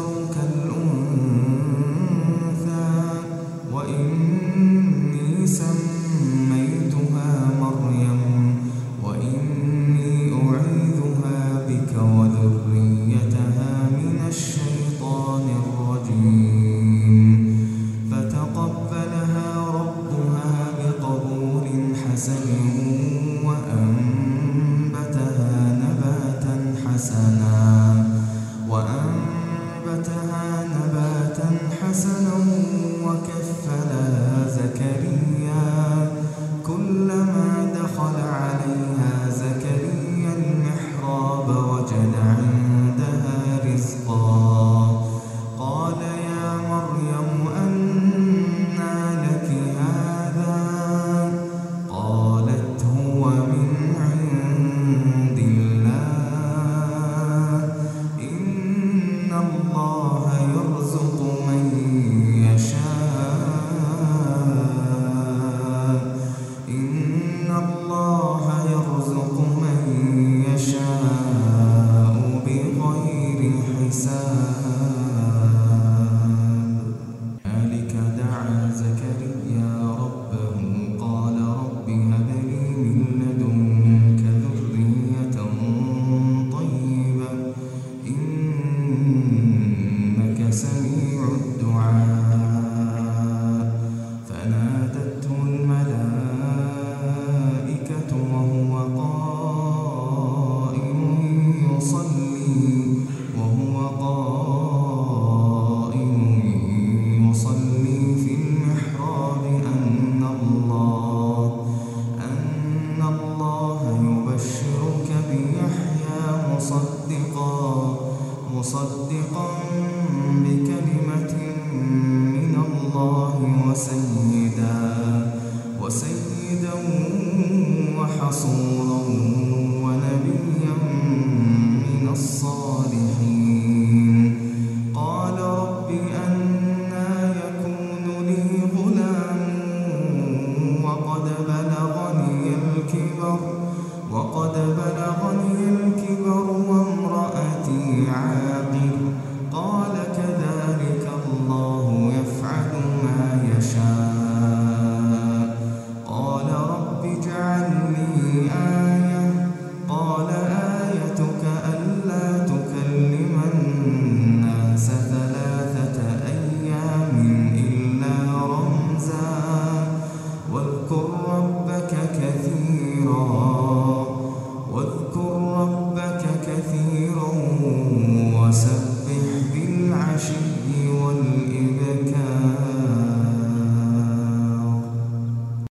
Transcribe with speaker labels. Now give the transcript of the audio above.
Speaker 1: long مصدقا بكلمة من الله وسيدا وسيدا وحصورا mudança